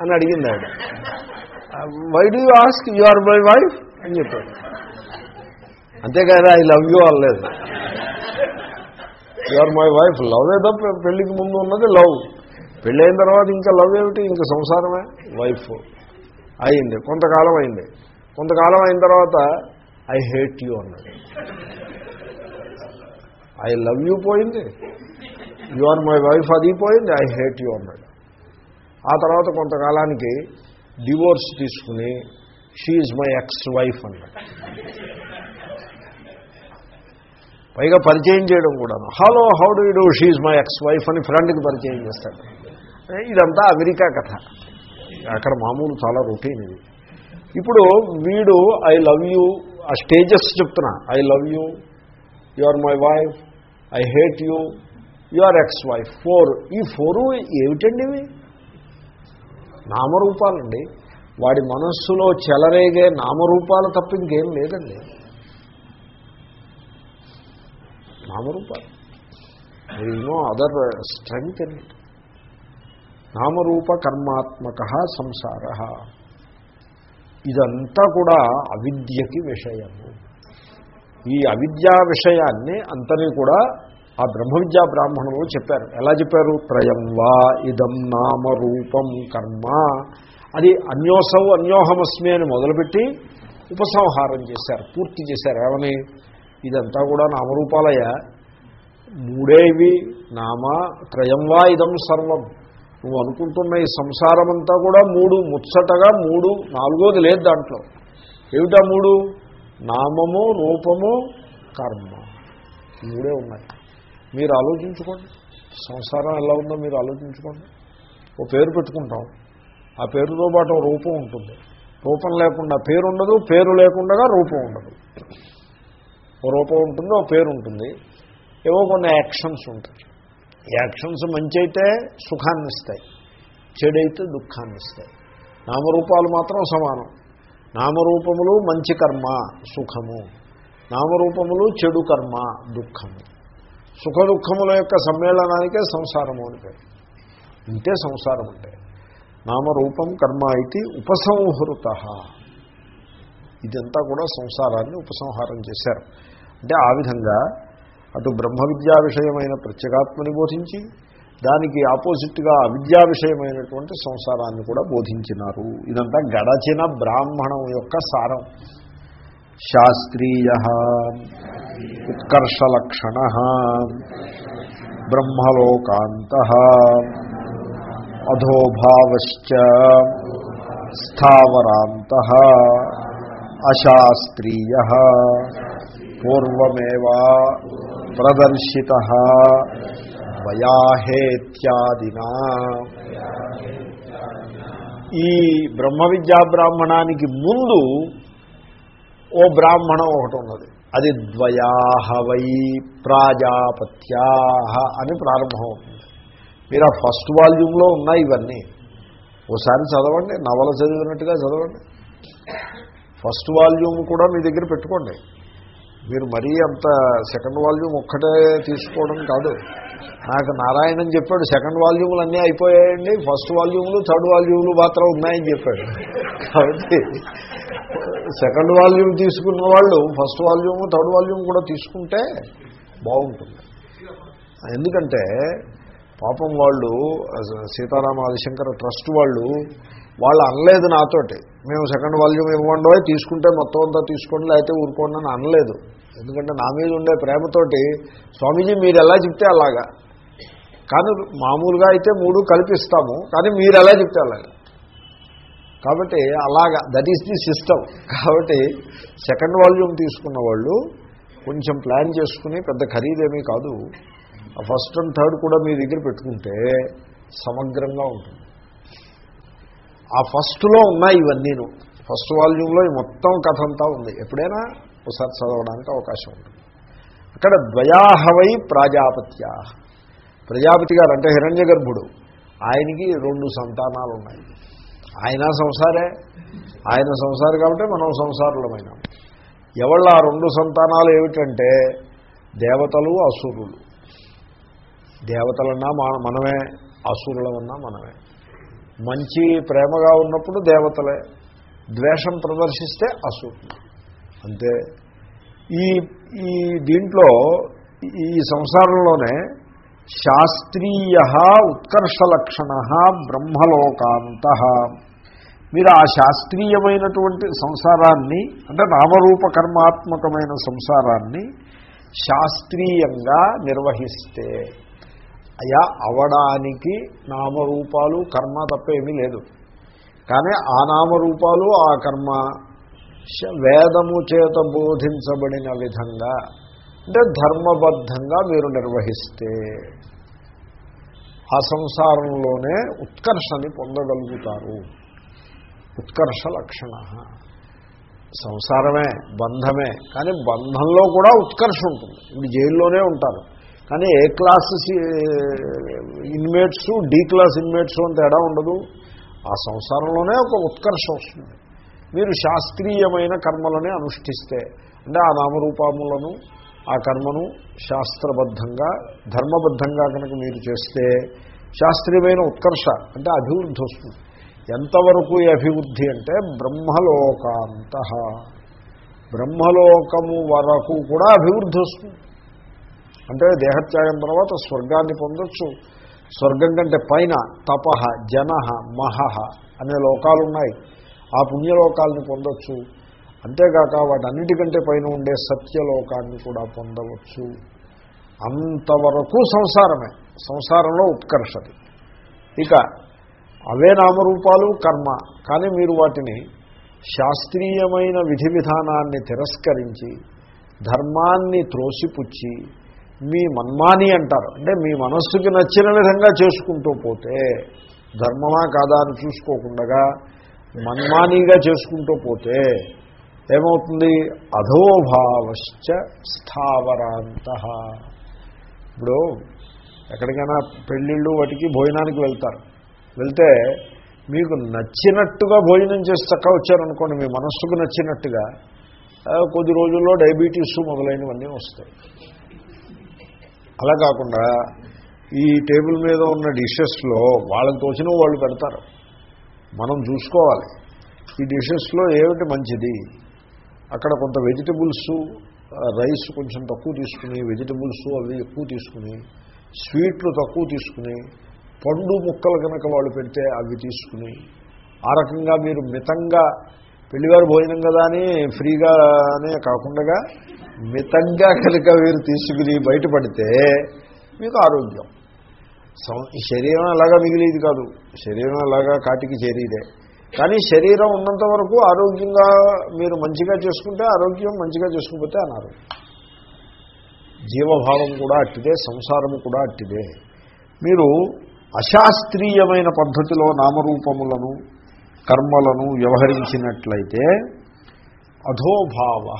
అని అడిగింది ఆవిడ. Why do you ask you are my wife అని చెప్పాడు. అంతేకాదు ఐ లవ్ యూ అనలేదు you are my wife love ఏదో పెళ్ళికి ముందు ఉన్నది లవ్ పెళ్ళైన తర్వాత ఇంకా లవ్ ఏమిటి? ఇంకా సంసారమే? వైఫ్ అయింది. కొంతకాలం అయింది. కొంతకాలం అయిన తర్వాత ఐ హేట్ యూ అన్నాడు. ఐ లవ్ యూ పోయింది. యు ఆర్ మై వైఫ్ అది పోయింది. ఐ హేట్ యూ అన్నాడు. ఆ తర్వాత కొంతకాలానికి డివోర్స్ తీసుకుని షీఈ్ మై ఎక్స్ వైఫ్ అన్నాడు పైగా పరిచయం చేయడం కూడాను. Hello how do do she my ex wife అని ఫ్రెండ్కి పరిచయం చేస్తాడు. ఇదంతా అమెరికా కథ. అక్కడ మామూలు చాలా రొటీన్ ఇది. ఇప్పుడు వీడు ఐ లవ్ యూ ఆ స్టేజెస్ చెప్తున్నా. I love you you are my wife I hate you you are ex wife four. ఈ ఫోరు ఏమిటండి ఇవి? నామరూపాలండి. వాడి మనస్సులో చెలరేగే నామరూపాలు తప్ప ఇంకేం లేదండి. నామరూపాలు. నో అదర్ స్ట్రెంగ్త్ అండి నామరూప కర్మాత్మక సంసార. ఇదంతా కూడా అవిద్యకి విషయము. ఈ అవిద్యా విషయాన్ని అంతని కూడా ఆ బ్రహ్మ విద్యా బ్రాహ్మణులు చెప్పారు. ఎలా చెప్పారు? త్రయం వా ఇదం నామరూపం కర్మ. అది అన్యోసౌ అన్యోహమస్మి అని మొదలుపెట్టి ఉపసంహారం చేశారు పూర్తి చేశారు. ఏమని? ఇదంతా కూడా నామరూపాలయ మూడేవి నామ త్రయం వా ఇదం సర్వం. నువ్వు అనుకుంటున్న ఈ సంసారం అంతా కూడా మూడు ముచ్చటగా మూడు నాలుగోది లేదు దాంట్లో. ఏమిటా మూడు? నామము రూపము కర్మ. మూడే ఉన్నాయి. మీరు ఆలోచించుకోండి. సంసారం ఎలా ఉందో మీరు ఆలోచించుకోండి. ఓ పేరు పెట్టుకుంటాం. ఆ పేరుతో పాటు రూపం ఉంటుంది. రూపం లేకుండా పేరు ఉండదు పేరు లేకుండా రూపం ఉండదు. ఓ రూపం ఉంటుంది ఓ పేరు ఉంటుంది. ఏవో కొన్ని యాక్షన్స్ ఉంటాయి. యాక్షన్స్ మంచి అయితే సుఖాన్ని ఇస్తాయి. చెడైతే దుఃఖాన్ని ఇస్తాయి. నామరూపాలు మాత్రం సమానం. నామరూపములు మంచి కర్మ సుఖము. నామరూపములు చెడు కర్మ దుఃఖము. సుఖ దుఃఖముల యొక్క సమ్మేళనానికే సంసారము అని పేరు. ఇంతే సంసారం అంటే. నామరూపం కర్మ ఇది ఉపసంహృత. ఇదంతా కూడా సంసారాన్ని ఉపసంహారం చేశారు. అంటే ఆ విధంగా అటు బ్రహ్మ విద్యా విషయమైన ప్రత్యేగాత్మని బోధించి దానికి ఆపోజిట్గా అవిద్యా విషయమైనటువంటి సంసారాన్ని కూడా బోధించినారు. ఇదంతా గడచిన బ్రాహ్మణం యొక్క సారం. శాస్త్రీయ ఉత్కర్షలక్షణ బ్రహ్మలోకాంత అధోభావశ్చ స్థావరాంత అశాస్త్రీయ పూర్వమేవా ప్రదర్శిత వయాహేత్యాదినా. ఈ బ్రహ్మ విద్యా బ్రాహ్మణానికి ముందు ఓ బ్రాహ్మణం ఒకటి ఉన్నది. అది ద్వయాహవై ప్రాజాపత్యాహ అని ప్రారంభమవుతుంది మీరు ఆ ఫస్ట్ వాల్యూమ్లో ఉన్నాయి ఇవన్నీ. ఓసారి చదవండి నవల చదివినట్టుగా చదవండి. ఫస్ట్ వాల్యూమ్ కూడా మీ దగ్గర పెట్టుకోండి. మీరు మరీ అంత సెకండ్ వాల్యూమ్ ఒక్కటే తీసుకోవడం కాదు. నాకు నారాయణని చెప్పాడు సెకండ్ వాల్యూములు అన్నీ అయిపోయాయండి ఫస్ట్ వాల్యూములు థర్డ్ వాల్యూములు మాత్రం ఉన్నాయని చెప్పాడు. కాబట్టి సెకండ్ వాల్యూమ్ తీసుకున్న వాళ్ళు ఫస్ట్ వాల్యూమ్ థర్డ్ వాల్యూమ్ కూడా తీసుకుంటే బాగుంటుంది. ఎందుకంటే పాపం వాళ్ళు సీతారామ ఆదిశంకర ట్రస్ట్ వాళ్ళు వాళ్ళు అనలేదు నాతోటి. మేము సెకండ్ వాల్యూమ్ ఇవ్వండి తీసుకుంటే మొత్తం అంతా తీసుకోండి లేకపోతే ఊరుకోండి అని అనలేదు. ఎందుకంటే నా మీద ఉండే ప్రేమతోటి స్వామీజీ మీరు ఎలా చెప్తే అలాగా. కానీ మామూలుగా అయితే మూడు కల్పిస్తాము కానీ మీరు ఎలా చెప్తే అలాగా. కాబట్టి అలాగా దట్ ఈస్ ది సిస్టమ్ కాబట్టి సెకండ్ వాల్యూమ్ తీసుకున్న వాళ్ళు కొంచెం ప్లాన్ చేసుకుని పెద్ద ఖరీదేమీ కాదు. ఫస్ట్ అండ్ థర్డ్ కూడా మీ దగ్గర పెట్టుకుంటే సమగ్రంగా ఉంటుంది. ఆ ఫస్ట్లో ఉన్నాయి ఇవన్నీను. ఫస్ట్ వాల్యూమ్లో ఈ మొత్తం కథ అంతా ఉంది. ఎప్పుడైనా ఒకసారి చదవడానికి అవకాశం ఉంటుంది. అక్కడ ద్వయాహవై ప్రాజాపత్యా. ప్రజాపతి గారు అంటే హిరణ్య గర్భుడు ఆయనకి రెండు సంతానాలు ఉన్నాయి ఆయన సంసారే. ఆయన సంసారి కాబట్టి మనం సంసారులమైన. ఎవళ్ళ ఆ రెండు సంతానాలు ఏమిటంటే దేవతలు అసురులు. దేవతలన్నా మనమే అసురులమన్నా మనమే. మంచి ప్రేమగా ఉన్నప్పుడు దేవతలే. ద్వేషం ప్రదర్శిస్తే అసు. అంతే. ఈ ఈ దీంట్లో ఈ సంసారంలోనే శాస్త్రీయ ఉత్కర్ష లక్షణ బ్రహ్మలోకాంత. మీరు ఆ శాస్త్రీయమైనటువంటి సంసారాన్ని అంటే నామరూపకర్మాత్మకమైన సంసారాన్ని శాస్త్రీయంగా నిర్వహిస్తే అయా అవడానికి నామరూపాలు కర్మ తప్పేమీ లేదు. కానీ ఆ నామరూపాలు ఆ కర్మ వేదము చేత బోధించబడిన విధంగా అంటే ధర్మబద్ధంగా మీరు నిర్వహిస్తే ఆ సంసారంలోనే ఉత్కర్షని పొందగలుగుతారు. ఉత్కర్ష లక్షణ. సంసారమే బంధమే. కానీ బంధంలో కూడా ఉత్కర్ష ఉంటుంది. ఇప్పుడు జైల్లోనే ఉంటారు. కానీ A class inmates D class inmates అని తేడా ఉండదు. ఆ సంసారంలోనే ఒక ఉత్కర్ష వస్తుంది. మీరు శాస్త్రీయమైన కర్మలని అనుష్ఠిస్తే అంటే ఆ నామరూపములను ఆ కర్మను శాస్త్రబద్ధంగా ధర్మబద్ధంగా కనుక మీరు చేస్తే శాస్త్రీయమైన ఉత్కర్ష అంటే అభివృద్ధి వస్తుంది. ఎంతవరకు ఈ అభివృద్ధి అంటే బ్రహ్మలోకాంత. బ్రహ్మలోకము వరకు కూడా అభివృద్ధి వస్తుంది. అంటే దేహత్యాగం తర్వాత స్వర్గాన్ని పొందొచ్చు. స్వర్గం కంటే పైన తప జన మహ అనే లోకాలు ఉన్నాయి ఆ పుణ్యలోకాలను పొందొచ్చు. అంతేగాక వాటన్నిటికంటే పైన ఉండే సత్యలోకాన్ని కూడా పొందవచ్చు. అంతవరకు సంసారమే. సంసారంలో ఉత్కర్షది. ఇక అవే నామరూపాలు కర్మ. కానీ మీరు వాటిని శాస్త్రీయమైన విధి విధానాన్ని తిరస్కరించి ధర్మాన్ని త్రోసిపుచ్చి మీ మన్మాని అంటారు. అంటే మీ మనస్సుకి నచ్చిన విధంగా చేసుకుంటూ పోతే ధర్మమా కాదా అని చూసుకోకుండా మన్మానీగా చేసుకుంటూ పోతే ఏమవుతుంది? అధోభావశ్చ స్థావరాంత. ఇప్పుడు ఎక్కడికైనా పెళ్ళిళ్ళు వాటికి భోజనానికి వెళ్తారు. వెళ్తే మీకు నచ్చినట్టుగా భోజనం చేసి చక్క వచ్చారనుకోండి మీ మనస్సుకు నచ్చినట్టుగా కొద్ది రోజుల్లో డయాబెటీస్ మొదలైనవన్నీ వస్తాయి. అలా కాకుండా ఈ టేబుల్ మీద ఉన్న డిషెస్లో వాళ్ళకి తోచిన వాళ్ళు పెడతారు. మనం చూసుకోవాలి. ఈ డిషెస్లో ఏమిటి మంచిది? అక్కడ కొంత వెజిటబుల్స్ రైస్ కొంచెం తక్కువ తీసుకుని వెజిటబుల్స్ అవి ఎక్కువ తీసుకుని స్వీట్లు తక్కువ తీసుకుని పండు ముక్కలు కనుక వాళ్ళు పెడితే అవి తీసుకుని ఆ రకంగా మీరు మితంగా పెళ్ళివారు భోజనం కదా అని ఫ్రీగానే కాకుండా మితంగా కనుక మీరు తీసుకుని బయటపడితే మీకు ఆరోగ్యం. శరీరం అలాగా మిగిలేది కాదు. శరీరం అలాగా కాటికి చేరీదే. కానీ శరీరం ఉన్నంత వరకు ఆరోగ్యంగా మీరు మంచిగా చేసుకుంటే ఆరోగ్యం మంచిగా చేసుకుపోతే అనారోగ్యం. జీవభావం కూడా అట్టిదే సంసారము కూడా అట్టిదే. మీరు అశాస్త్రీయమైన పద్ధతిలో నామరూపములను కర్మలను వ్యవహరించినట్లయితే అధోభావ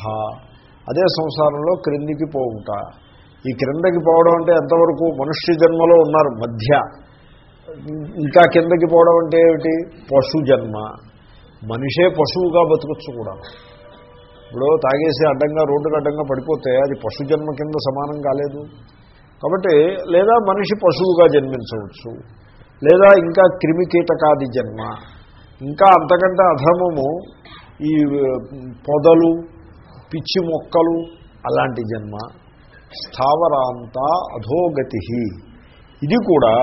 అదే సంసారంలో క్రిందికి పోవుట. ఈ క్రిందకి పోవడం అంటే ఎంతవరకు మనుష్య జన్మలో ఉన్నారు మధ్య. ఇంకా కిందకి పోవడం అంటే ఏమిటి? పశు జన్మ. మనిషే పశువుగా బతకచ్చు కూడా. ఇప్పుడు తాగేసి అడ్డంగా రోడ్డుకు అడ్డంగా పడిపోతే అది పశు జన్మ కింద సమానం కాలేదు. కాబట్టి లేదా మనిషి పశువుగా జన్మించవచ్చు. లేదా ఇంకా క్రిమికీటకాది జన్మ. ఇంకా అంతకంటే అధర్మము ఈ పొదలు పిచ్చి మొక్కలు అలాంటి జన్మ. స్థావరాంత అధోగతి ఇది కూడా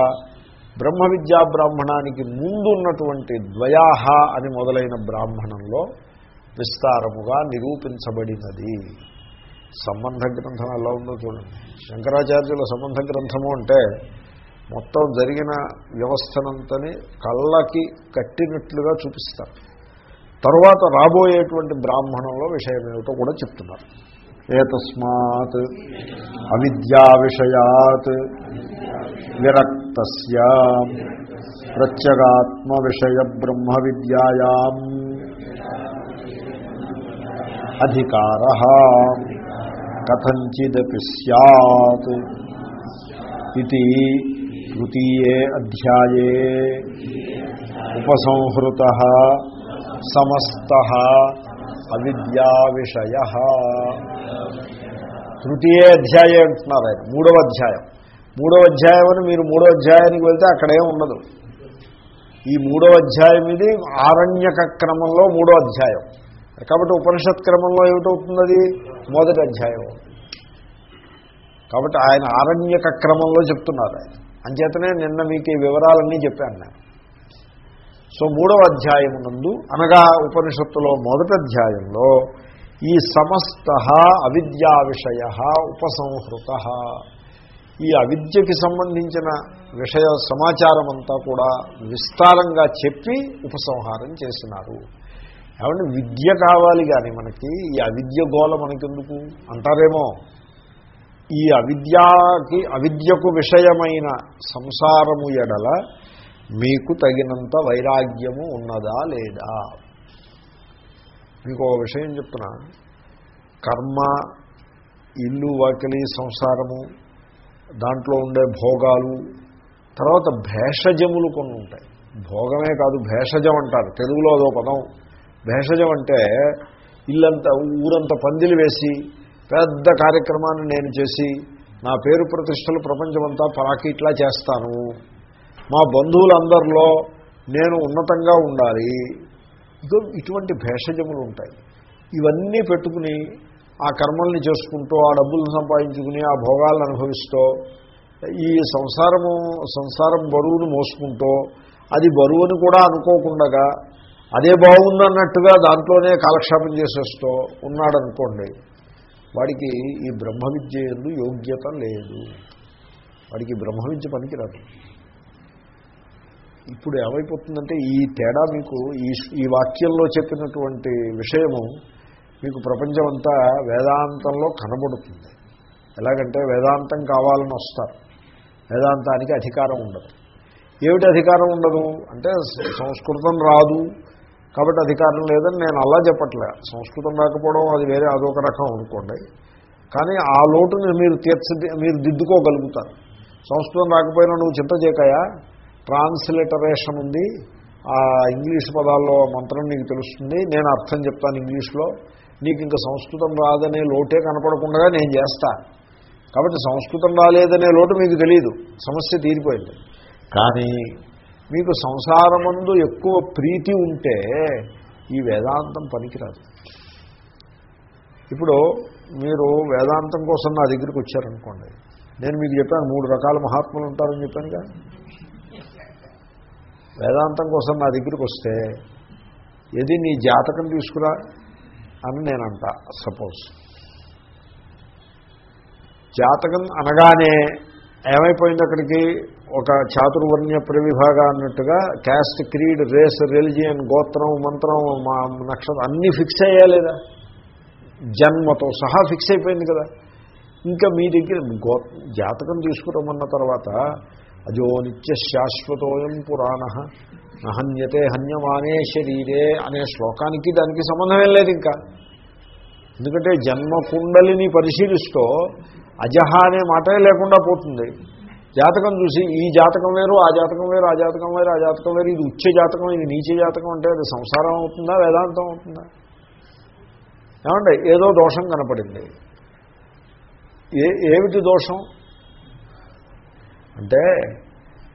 బ్రహ్మ విద్యా బ్రాహ్మణానికి ముందున్నటువంటి ద్వయాహ అని మొదలైన బ్రాహ్మణంలో విస్తారముగా నిరూపించబడినది. సంబంధ గ్రంథం ఎలా ఉందో చూడండి. శంకరాచార్యుల సంబంధ గ్రంథము అంటే మొత్తం జరిగిన వ్యవస్థనంతని కళ్ళకి కట్టినట్లుగా చూపిస్తారు. తర్వాత రాబోయేటువంటి బ్రాహ్మణంలో విషయం ఏమిటో కూడా చెప్తున్నారు. ఏతస్మాత్ అవిద్యా విషయాత్ విరక్త ప్రత్యగాత్మ విషయ బ్రహ్మ విద్యాయాం అధికార కథంచిదపి సత్ ఇది తృతీయే అధ్యాయే ఉపసంహృత సమస్త అవిద్యా విషయ తృతీయే అధ్యాయం అంటున్నారు ఆయన మూడవ అధ్యాయం. మూడవ అధ్యాయం అని మీరు మూడవ అధ్యాయానికి వెళ్తే అక్కడే ఉండదు ఈ మూడవ అధ్యాయం ఇది ఆరణ్యక క్రమంలో మూడో అధ్యాయం. కాబట్టి ఉపనిషత్ క్రమంలో ఏమిటవుతుంది మొదటి అధ్యాయం. కాబట్టి ఆయన ఆరణ్యక క్రమంలో చెప్తున్నారు ఆయన. అంచేతనే నిన్న మీకు ఈ వివరాలన్నీ చెప్పాను నేను. సో మూడవ అధ్యాయం నందు అనగా ఉపనిషత్తులో మొదటి అధ్యాయంలో ఈ సమస్త అవిద్యా విషయ ఉపసంహృత. ఈ అవిద్యకి సంబంధించిన విషయ సమాచారం అంతా కూడా విస్తారంగా చెప్పి ఉపసంహారం చేసినారు. ఏమంటే విద్య కావాలి కానీ మనకి ఈ అవిద్య గోళ మనకెందుకు? అంటారేమో? ఈ అవిద్యాకి అవిద్యకు విషయమైన సంసారము ఎడల మీకు తగినంత వైరాగ్యము ఉన్నదా లేదా? మీకు ఒక విషయం చెప్తున్నా. కర్మ ఇల్లు వాకిలి సంసారము దాంట్లో ఉండే భోగాలు తర్వాత భేషజములు కొన్ని ఉంటాయి. భోగమే కాదు భేషజం అంటారు. తెలుగులో అదో పదం. భేషజం అంటే ఇల్లంతా ఊరంతా పందిలు వేసి పెద్ద కార్యక్రమాన్ని నేను చేసి నా పేరు ప్రతిష్టలు ప్రపంచమంతా పరాకీట్లా చేస్తాను. మా బంధువులందరిలో నేను ఉన్నతంగా ఉండాలి. ఇదో ఇటువంటి భేషజములు ఉంటాయి. ఇవన్నీ పెట్టుకుని ఆ కర్మల్ని చేసుకుంటూ ఆ డబ్బులను సంపాదించుకుని ఆ భోగాలను అనుభవిస్తూ ఈ సంసారము సంసారం బరువును మోసుకుంటూ అది బరువుని కూడా అనుకోకుండా అదే బాగుందన్నట్టుగా దాంట్లోనే కాలక్షేపం చేసేస్తూ ఉన్నాడనుకోండి వాడికి ఈ బ్రహ్మ విద్య యోగ్యత లేదు. వాడికి బ్రహ్మ విద్య పనికిరాదు. ఇప్పుడు ఏమైపోతుందంటే ఈ తేడా మీకు ఈ ఈ వాక్యంలో చెప్పినటువంటి విషయము మీకు ప్రపంచమంతా వేదాంతంలో కనబడుతుంది. ఎలాగంటే వేదాంతం కావాలని వస్తారు. వేదాంతానికి అధికారం ఉండదు. ఏమిటి అధికారం ఉండదు? అంటే సంస్కృతం రాదు. కాబట్టి అధికారం లేదని నేను అలా చెప్పట్లే. సంస్కృతం రాకపోవడం అది వేరే అదొక రకం అనుకోండి. కానీ ఆ లోటుని మీరు తీర్చ మీరు దిద్దుకోగలుగుతారు. సంస్కృతం రాకపోయినా నువ్వు చింత చేయకయా? ట్రాన్స్లిటరేషన్ ఉంది. ఆ ఇంగ్లీష్ పదాల్లో మంత్రం నీకు తెలుస్తుంది. నేను అర్థం చెప్తాను ఇంగ్లీష్లో. నీకు ఇంకా సంస్కృతం రాదనే లోటే కనపడకుండా నేను చేస్తా. కాబట్టి సంస్కృతం రాలేదనే లోటు మీకు తెలియదు సమస్య తీరిపోయింది. కానీ మీకు సంసారమందు ఎక్కువ ప్రీతి ఉంటే ఈ వేదాంతం పనికిరాదు. ఇప్పుడు మీరు వేదాంతం కోసం నా దగ్గరికి వచ్చారనుకోండి. నేను మీకు చెప్పాను మూడు రకాల మహాత్ములు ఉంటారని చెప్పానుగా. వేదాంతం కోసం నా దగ్గరికి వస్తే ఏది నీ జాతకం తీసుకురా అని నేను అంట సపోజ్. జాతకం అనగానే ఏమైపోయింది అక్కడికి? ఒక చాతుర్వర్ణ్య ప్రవిభాగ అన్నట్టుగా క్యాస్ట్ క్రీడ్ రేస్ రిలిజియన్ గోత్రం మంత్రం మా నక్షత్రం అన్నీ ఫిక్స్ అయ్యా లేదా? జన్మతో సహా ఫిక్స్ అయిపోయింది కదా. ఇంకా మీ దగ్గర గో జాతకం తీసుకురమన్న తర్వాత అజో నిత్య శాశ్వతోయం పురాణ. నహన్యతే హన్యమానే శరీరే అనే శ్లోకానికి దానికి సంబంధం లేదు ఇంకా. ఎందుకంటే జన్మ కుండలిని పరిశీలిస్తూ అజహ అనే మాటే లేకుండా పోతుంది. జాతకం చూసి ఈ జాతకం వేరు ఆ జాతకం వేరు ఆ జాతకం వేరు ఆ జాతకం వేరు ఇది ఉచ్చ జాతకం ఇది నీచ జాతకం అంటే అది సంసారం అవుతుందా వేదాంతం అవుతుందా? ఏమంటే ఏదో దోషం కనపడింది. ఏ ఏమిటి దోషం? అంటే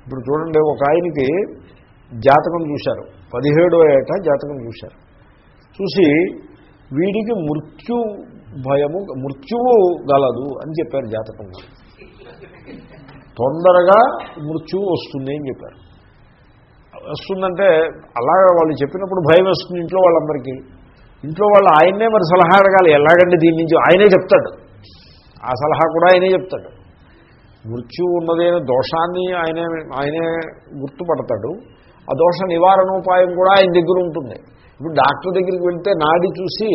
ఇప్పుడు చూడండి ఒక ఆయనకి జాతకం చూశారు. పదిహేడో ఏట జాతకం చూశారు. చూసి వీడికి మృత్యు భయము మృత్యువు గలదు అని చెప్పారు జాతకం తొందరగా మృత్యువు వస్తుంది అని చెప్పారు. వస్తుందంటే అలాగా వాళ్ళు చెప్పినప్పుడు భయం వస్తుంది ఇంట్లో వాళ్ళందరికీ. ఇంట్లో వాళ్ళు ఆయన్నే మరి సలహా అడగాలి ఎలాగండి దీని నుంచి? ఆయనే చెప్తాడు. ఆ సలహా కూడా ఆయనే చెప్తాడు. మృత్యు ఉన్నదైన దోషాన్ని ఆయనే ఆయనే గుర్తుపడతాడు. ఆ దోష నివారణోపాయం కూడా ఆయన దగ్గర ఉంటుంది. ఇప్పుడు డాక్టర్ దగ్గరికి వెళ్తే నాడి చూసి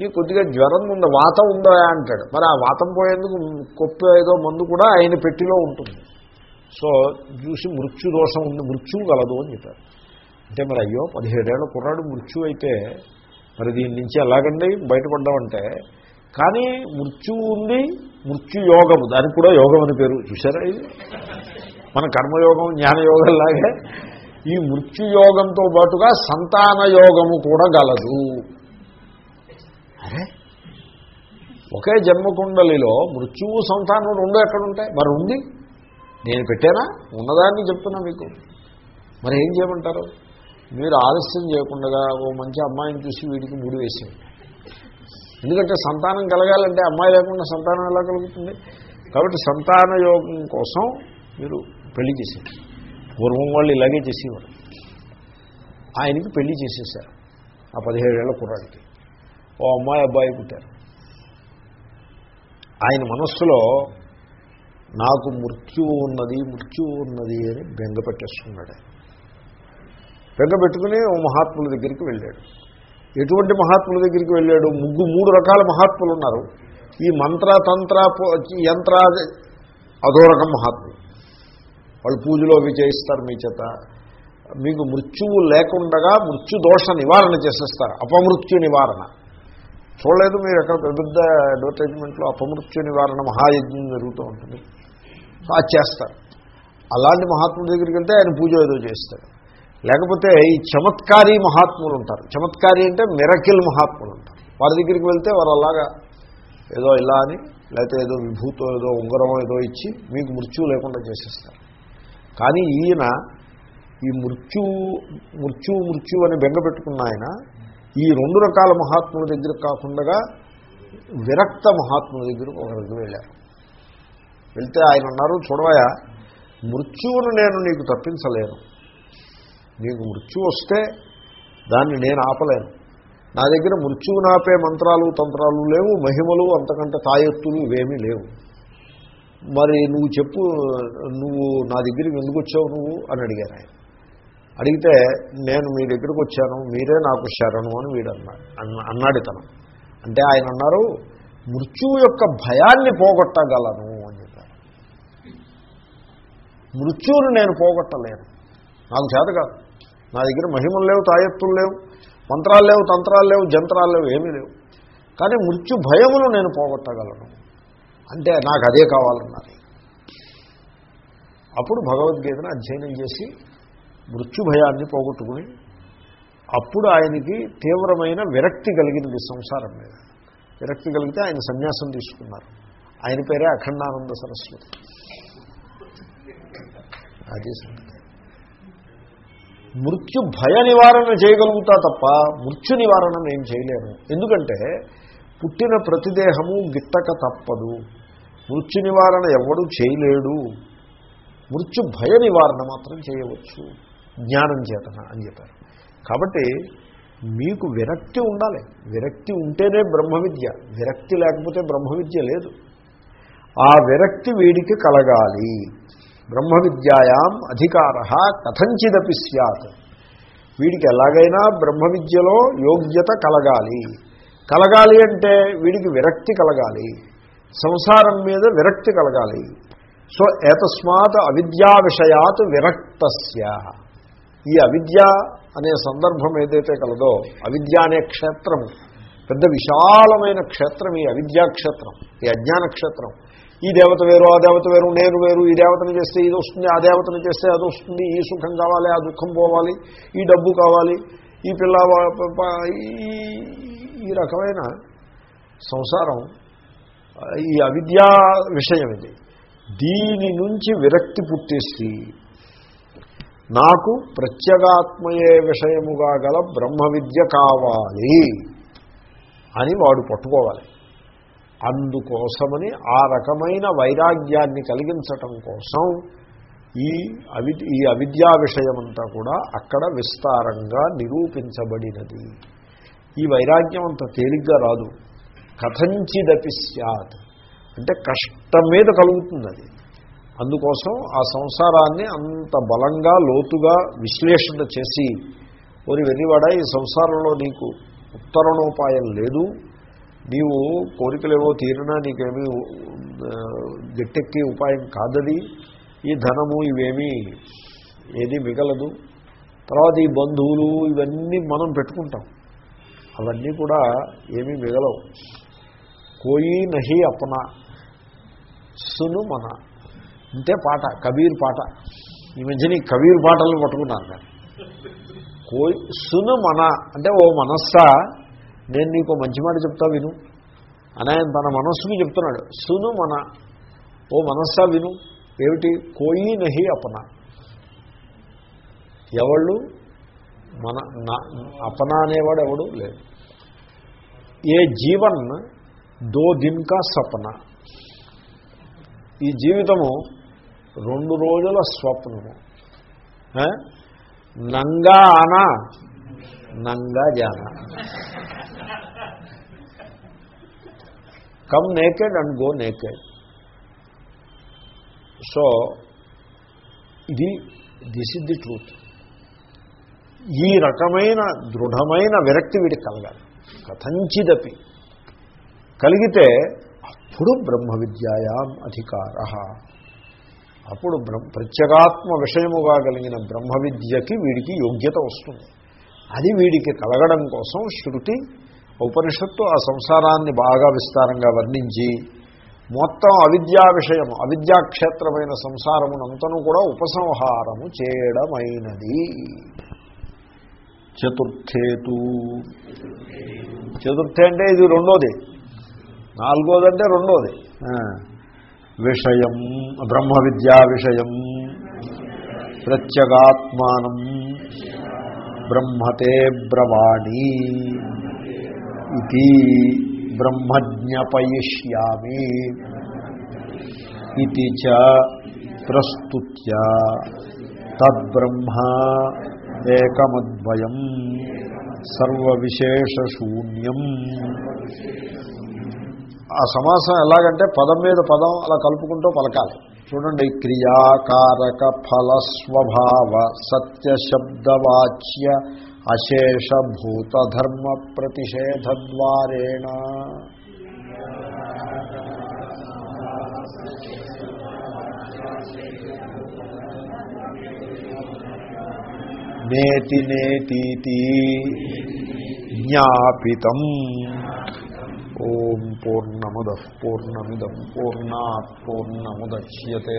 నీకు కొద్దిగా జ్వరం ఉందా? వాతం ఉందా? అంటాడు. మరి ఆ వాతం పోయేందుకు కొప్ప ఏదో మందు కూడా ఆయన పెట్టిలో ఉంటుంది. సో చూసి మృత్యు దోషం ఉంది మృత్యువు కలదు అని చెప్పారు. అంటే మరి అయ్యో పదిహేడేళ్ళ కుర్రాడు మృత్యు అయితే మరి దీని నుంచి ఎలాగండి బయటపడ్డామంటే కానీ మృత్యువు ఉంది మృత్యుయోగము దానికి కూడా యోగం అని పేరు. చూసారా ఇది? మన కర్మయోగం జ్ఞానయోగం లాగే. ఈ మృత్యుయోగంతో పాటుగా సంతాన యోగము కూడా గలదు. అరే? ఒకే జన్మకుండలిలో మృత్యువు సంతానం రెండు ఎక్కడుంటాయి? మరి ఉంది? నేను పెట్టానా? ఉన్నదాన్ని చెప్తున్నా మీకు. మరి ఏం చేయమంటారు? మీరు ఆలస్యం చేయకుండా ఓ మంచి అమ్మాయిని చూసి వీడికి ముడి వేసేయండి. ఎందుకంటే సంతానం కలగాలంటే అమ్మాయి లేకుండా సంతానం ఎలా కలుగుతుంది? కాబట్టి సంతాన యోగం కోసం మీరు పెళ్ళి చేశారు పూర్వం వాళ్ళు ఇలాగే చేసేవారు. ఆయనకి పెళ్ళి చేసేసారు ఆ పదిహేడేళ్ళ కుర్రాడికి. ఓ అమ్మాయి అబ్బాయి పుట్టారు. ఆయన మనస్సులో నాకు మృత్యువు ఉన్నది మృత్యువు ఉన్నది అని బెంగ పెట్టేసుకున్నాడు బెంగ పెట్టుకుని ఓ మహాత్ముల దగ్గరికి వెళ్ళాడు. ఎటువంటి మహాత్ముల దగ్గరికి వెళ్ళాడు? ముగ్గు మూడు రకాల మహాత్ములు ఉన్నారు. ఈ మంత్ర తంత్ర యంత్ర అదో రకం మహాత్ములు. వాళ్ళు పూజలో అవి చేయిస్తారు మీ చేత. మీకు మృత్యువు లేకుండగా మృత్యు దోష నివారణ చేసేస్తారు. అపమృత్యు నివారణ. చూడలేదు మీరు ఎక్కడ పెద్ద పెద్ద అడ్వర్టైజ్మెంట్లో అపమృత్యు నివారణ మహాయజ్ఞం జరుగుతూ ఉంటుంది. అది చేస్తారు. అలాంటి మహాత్ముడి దగ్గరికి వెళ్తే ఆయన పూజ ఏదో చేస్తాడు. లేకపోతే ఈ చమత్కారీ మహాత్ములు ఉంటారు. చమత్కారి అంటే మిరకిల్ మహాత్ములు ఉంటారు. వారి దగ్గరికి వెళ్తే వారు అలాగా ఏదో ఇలా అని లేకపోతే ఏదో విభూతో ఏదో ఉంగరం ఏదో ఇచ్చి మీకు మృత్యు లేకుండా చేసేస్తారు. కానీ ఈయన ఈ మృత్యు మృత్యు మృత్యు అని బెంగపెట్టుకున్న ఆయన ఈ రెండు రకాల మహాత్ముల దగ్గర కాకుండా విరక్త మహాత్ముల దగ్గరకు ఒకరికి వెళ్ళారు. వెళ్తే ఆయన అన్నారు చూడవయా మృత్యువును నేను నీకు తప్పించలేను. నీకు మృత్యు వస్తే దాన్ని నేను ఆపలేను. నా దగ్గర మృత్యువు నాపే మంత్రాలు తంత్రాలు లేవు మహిమలు అంతకంటే తాయెత్తులు ఇవేమీ లేవు. మరి నువ్వు చెప్పు నువ్వు నా దగ్గరికి ఎందుకు వచ్చావు నువ్వు? అని అడిగారు ఆయన. అడిగితే నేను మీ దగ్గరకు వచ్చాను మీరే నాకు శరణు అని వీడు అన్నాడు అన్నాడు ఇతను అంటే ఆయన అన్నారు మృత్యువు యొక్క భయాన్ని పోగొట్టగలను అని చెప్పారు. మృత్యువును నేను పోగొట్టలేను. నాకు చేత కాదు. నా దగ్గర మహిమలు లేవు తాయెత్తులు లేవు మంత్రాలు లేవు తంత్రాలు లేవు జంత్రాలు లేవు ఏమీ లేవు. కానీ మృత్యు భయమును నేను పోగొట్టగలను. అంటే నాకు అదే కావాలన్నారు. అప్పుడు భగవద్గీతను అధ్యయనం చేసి మృత్యు భయాన్ని పోగొట్టుకుని అప్పుడు ఆయనకి తీవ్రమైన విరక్తి కలిగింది సంసారం మీద. విరక్తి కలిగితే ఆయన సన్యాసం తీసుకున్నారు. ఆయన పేరే అఖండానంద సరస్వతి. అది సంగతి మృత్యు భయ నివారణ చేయగలుగుతా తప్ప మృత్యు నివారణ నేను చేయలేను ఎందుకంటే పుట్టిన ప్రతిదేహము గిట్టక తప్పదు. మృత్యు నివారణ ఎవడు చేయలేడు. మృత్యు భయ నివారణ మాత్రం చేయవచ్చు. జ్ఞానం చేతన అని చెప్పారు. కాబట్టి మీకు విరక్తి ఉండాలి. విరక్తి ఉంటేనే బ్రహ్మ విద్య విరక్తి లేకపోతే బ్రహ్మ విద్య లేదు. ఆ విరక్తి వీడికి కలగాలి. బ్రహ్మ విద్యాయాం అధికార కథంచిదపి సత్ వీడికి ఎలాగైనా బ్రహ్మ విద్యలో యోగ్యత కలగాలి. కలగాలి అంటే వీడికి విరక్తి కలగాలి. సంసారం మీద విరక్తి కలగాలి. సో ఏతస్మాత్ అవిద్యా విషయాత్ విరక్తస్య. ఈ అవిద్య అనే సందర్భం ఏదైతే కలదో అవిద్య అనే క్షేత్రము పెద్ద విశాలమైన క్షేత్రం ఈ అవిద్యాక్షేత్రం ఈ అజ్ఞాన క్షేత్రం. ఈ దేవత వేరు ఆ దేవత వేరు నేను వేరు ఈ దేవతను చేస్తే ఇది వస్తుంది ఆ దేవతను చేస్తే అది వస్తుంది ఈ సుఖం కావాలి ఆ దుఃఖం పోవాలి ఈ డబ్బు కావాలి ఈ పిల్ల ఈ- ఈ రకమైన సంసారం ఈ అవిద్యా విషయం ఇది. దీని నుంచి విరక్తి పుట్టేసి నాకు ప్రత్యేగాత్మయే విషయముగా గల బ్రహ్మ విద్య కావాలి అని వాడు పట్టుకోవాలి. అందుకోసమని ఆ రకమైన వైరాగ్యాన్ని కలిగించటం కోసం ఈ అవి ఈ అవిద్యా విషయమంతా కూడా అక్కడ విస్తారంగా నిరూపించబడినది. ఈ వైరాగ్యం అంత తేలిగ్గా రాదు. కథంచిదపి సత్ అంటే కష్టం మీద కలుగుతుంది అది అందుకోసం ఆ సంసారాన్ని అంత బలంగా లోతుగా విశ్లేషణ చేసి ఓరి వెర్రివాడ ఈ సంసారంలో నీకు ఉత్తరణోపాయం లేదు. నీవు కోరికలేవో తీరినా నీకేమీ గట్టెక్కి ఉపాయం కాదది. ఈ ధనము ఇవేమీ ఏది మిగలదు. తర్వాత ఈ బంధువులు ఇవన్నీ మనం పెట్టుకుంటాం. అవన్నీ కూడా ఏమీ మిగలవు. కోయి నహి అప్పన సును మన. ఇంతే పాట కబీర్ పాట. ఈ మధ్యన ఈ కబీర్ పాటలను పట్టుకున్నాను నేను కోయి సును మన. అంటే ఓ మనస్సా నేను నీకు మంచి మాట చెప్తా విను. అని ఆయన తన మనస్సుకి చెప్తున్నాడు. సును మన ఓ మనస్సా విను. ఏమిటి? కోయి నహి అపన. ఎవళ్ళు? మన నా- అపన అనేవాడు ఎవడు? లేదు. ఏ జీవన్ దో దిన్ సపన ఈ జీవితము రెండు రోజుల స్వప్నము. నంగా ఆనా నంగా జానా. Come naked and go naked so ఇది దిస్ ఇస్ ది ట్రూత్ ఈ రకమైన దృఢమైన విరక్తి వీడికి కలగాలి. కథంచిదపి. కలిగితే అప్పుడు బ్రహ్మ విద్యాయాం అధికార. అప్పుడు బ్రహ్మ ప్రత్యేగాత్మ విషయముగా కలిగిన బ్రహ్మ విద్యకి వీడికి యోగ్యత వస్తుంది. అది వీడికి కలగడం కోసం శృతి ఉపనిషత్తు ఆ సంసారాన్ని బాగా విస్తారంగా వర్ణించి మొత్తం అవిద్యా విషయము అవిద్యాక్షేత్రమైన సంసారమునంతను కూడా ఉపసంహారము చేయడమైనది. చతుర్థేతు. చతుర్థే అంటే ఇది రెండోది. నాలుగోదంటే రెండోది. విషయం బ్రహ్మ విద్యా విషయం ప్రత్యగాత్మానం బ్రహ్మతే బ్రవాణి. ఇది బ్రహ్మజ్ఞపయిష్యామి ఇది చ ప్రస్తుత్య తద్బ్రహ్మ ఏకమద్వయం సర్వవిశేషశూన్యం ఆ సమాసం ఎలాగంటే పదం మీద పదం అలా కలుపుకుంటూ పలకాలి. చూడండి క్రియాకారక ఫలస్వభావ సత్యశబ్దవాచ్య अशेषभूतधर्मप्रतिषेधद्वारेण। नेति नेतीति ज्ञापितम्। ॐ पूर्णमुदः पूर्णमिदं पूर्णात् पूर्णमुदच्यते।